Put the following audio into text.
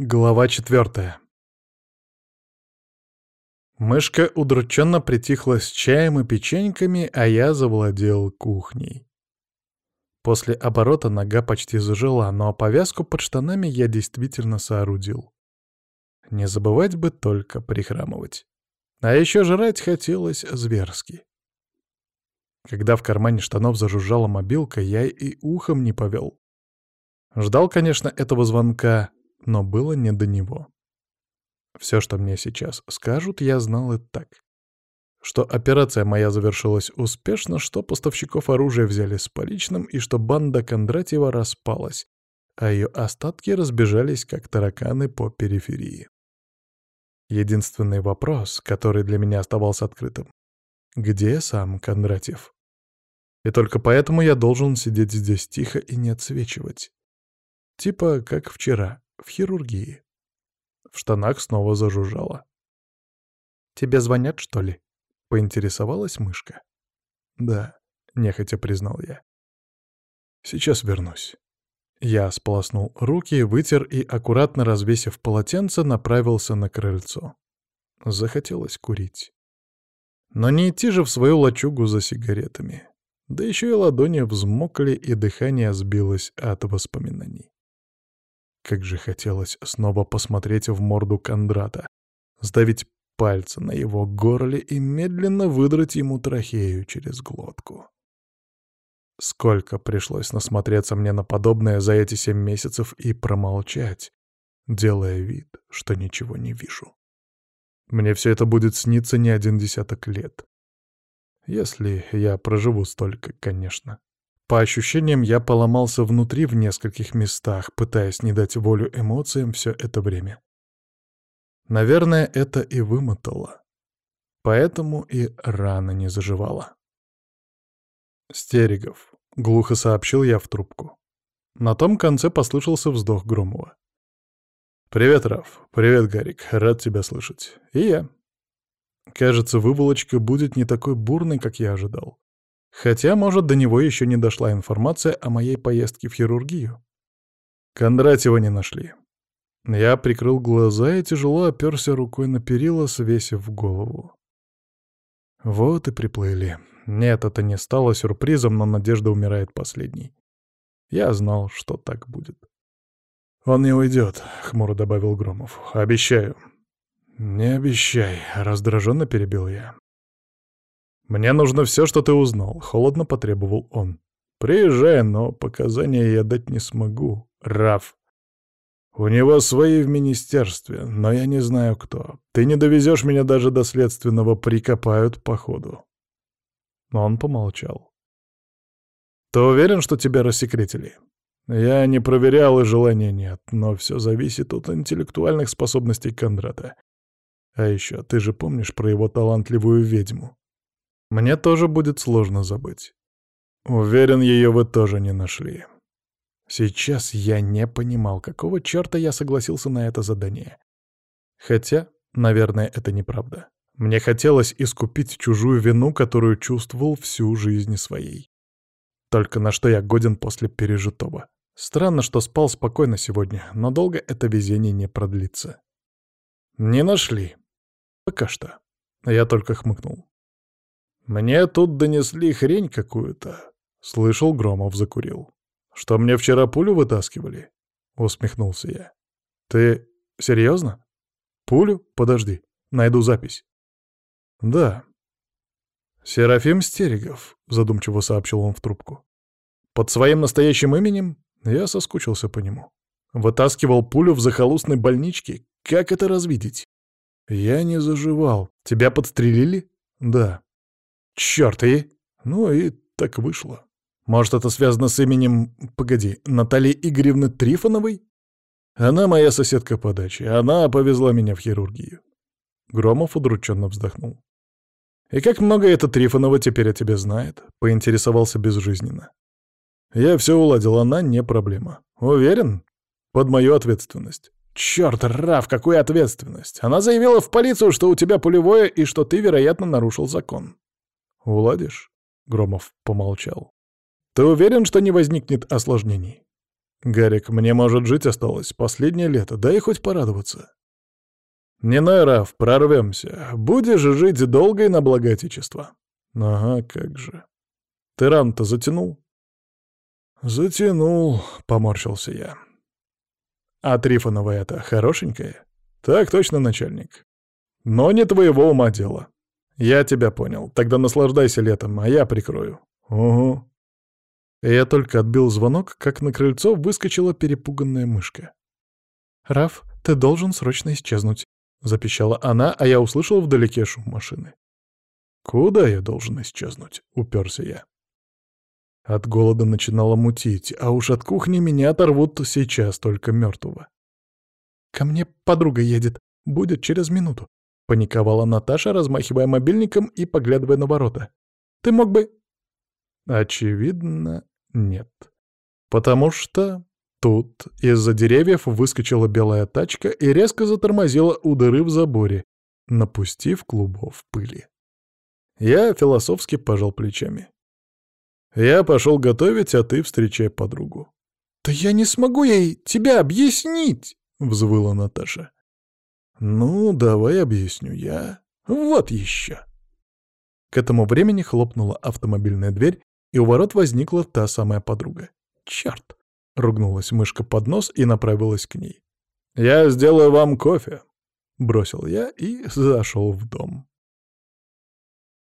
Глава четвертая. Мышка удрученно притихла с чаем и печеньками, а я завладел кухней. После оборота нога почти зажила, но повязку под штанами я действительно соорудил. Не забывать бы только прихрамывать. А еще жрать хотелось зверски. Когда в кармане штанов зажужжала мобилка, я и ухом не повел. Ждал, конечно, этого звонка, но было не до него. Все, что мне сейчас скажут, я знал и так. Что операция моя завершилась успешно, что поставщиков оружия взяли с поличным и что банда Кондратьева распалась, а ее остатки разбежались, как тараканы по периферии. Единственный вопрос, который для меня оставался открытым — где сам Кондратьев? И только поэтому я должен сидеть здесь тихо и не отсвечивать. Типа как вчера, в хирургии. В штанах снова зажужжало. «Тебе звонят, что ли?» — поинтересовалась мышка. «Да», — нехотя признал я. «Сейчас вернусь». Я сполоснул руки, вытер и, аккуратно развесив полотенце, направился на крыльцо. Захотелось курить. Но не идти же в свою лачугу за сигаретами. Да еще и ладони взмокли, и дыхание сбилось от воспоминаний. Как же хотелось снова посмотреть в морду Кондрата, сдавить пальцы на его горле и медленно выдрать ему трахею через глотку. Сколько пришлось насмотреться мне на подобное за эти семь месяцев и промолчать, делая вид, что ничего не вижу. Мне все это будет сниться не один десяток лет. Если я проживу столько, конечно. По ощущениям, я поломался внутри в нескольких местах, пытаясь не дать волю эмоциям все это время. Наверное, это и вымотало. Поэтому и рана не заживала. «Стерегов», — глухо сообщил я в трубку. На том конце послышался вздох Громова. «Привет, Раф. Привет, Гарик. Рад тебя слышать. И я». Кажется, выволочка будет не такой бурной, как я ожидал. Хотя, может, до него еще не дошла информация о моей поездке в хирургию. Кондратьева не нашли. Я прикрыл глаза и тяжело оперся рукой на перила, свесив голову. Вот и приплыли. Нет, это не стало сюрпризом, но надежда умирает последней. Я знал, что так будет. «Он не уйдет», — хмуро добавил Громов. «Обещаю». «Не обещай», — раздраженно перебил я. «Мне нужно все, что ты узнал», — холодно потребовал он. «Приезжай, но показания я дать не смогу, Раф. У него свои в министерстве, но я не знаю кто. Ты не довезешь меня даже до следственного, прикопают по ходу». Он помолчал. «Ты уверен, что тебя рассекретили?» «Я не проверял, и желания нет, но все зависит от интеллектуальных способностей Кондрата. А еще, ты же помнишь про его талантливую ведьму?» Мне тоже будет сложно забыть. Уверен, ее вы тоже не нашли. Сейчас я не понимал, какого черта я согласился на это задание. Хотя, наверное, это неправда. Мне хотелось искупить чужую вину, которую чувствовал всю жизнь своей. Только на что я годен после пережитого. Странно, что спал спокойно сегодня, но долго это везение не продлится. Не нашли. Пока что. Я только хмыкнул. «Мне тут донесли хрень какую-то», — слышал, Громов закурил. «Что мне вчера пулю вытаскивали?» — усмехнулся я. «Ты серьезно? Пулю? Подожди, найду запись». «Да». «Серафим Стерегов», — задумчиво сообщил он в трубку. «Под своим настоящим именем?» Я соскучился по нему. Вытаскивал пулю в захолустной больничке. Как это развидеть? Я не заживал. Тебя подстрелили? Да. Черт, и... Ну и так вышло. Может, это связано с именем... Погоди, Натальи Игоревны Трифоновой? Она моя соседка по даче. Она повезла меня в хирургию. Громов удрученно вздохнул. «И как много эта Трифонова теперь о тебе знает?» — поинтересовался безжизненно. «Я все уладил, она не проблема. Уверен? Под мою ответственность». «Черт, Раф, какую ответственность? Она заявила в полицию, что у тебя пулевое и что ты, вероятно, нарушил закон». «Уладишь?» — Громов помолчал. «Ты уверен, что не возникнет осложнений?» Гарик, мне, может, жить осталось последнее лето, дай хоть порадоваться. Не Раф, прорвемся. Будешь жить долго и на благо Отечества. Ага, как же. Ты ран-то затянул? Затянул, поморщился я. А Трифонова это хорошенькая? Так точно, начальник. Но не твоего ума дело. Я тебя понял. Тогда наслаждайся летом, а я прикрою. Угу. Я только отбил звонок, как на крыльцо выскочила перепуганная мышка. «Раф, ты должен срочно исчезнуть», — запищала она, а я услышал вдалеке шум машины. «Куда я должен исчезнуть?» — уперся я. От голода начинало мутить, а уж от кухни меня оторвут сейчас только мертвого. «Ко мне подруга едет, будет через минуту», — паниковала Наташа, размахивая мобильником и поглядывая на ворота. «Ты мог бы...» Очевидно, нет. Потому что тут из-за деревьев выскочила белая тачка и резко затормозила у дыры в заборе, напустив клубов пыли. Я философски пожал плечами. Я пошел готовить, а ты встречай подругу. «Да я не смогу ей тебя объяснить!» — взвыла Наташа. «Ну, давай объясню я. Вот еще!» К этому времени хлопнула автомобильная дверь, и у ворот возникла та самая подруга. «Черт!» — ругнулась мышка под нос и направилась к ней. «Я сделаю вам кофе», — бросил я и зашел в дом.